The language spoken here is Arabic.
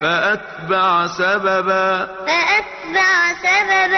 فأتبع سببا. فأتبع سببا.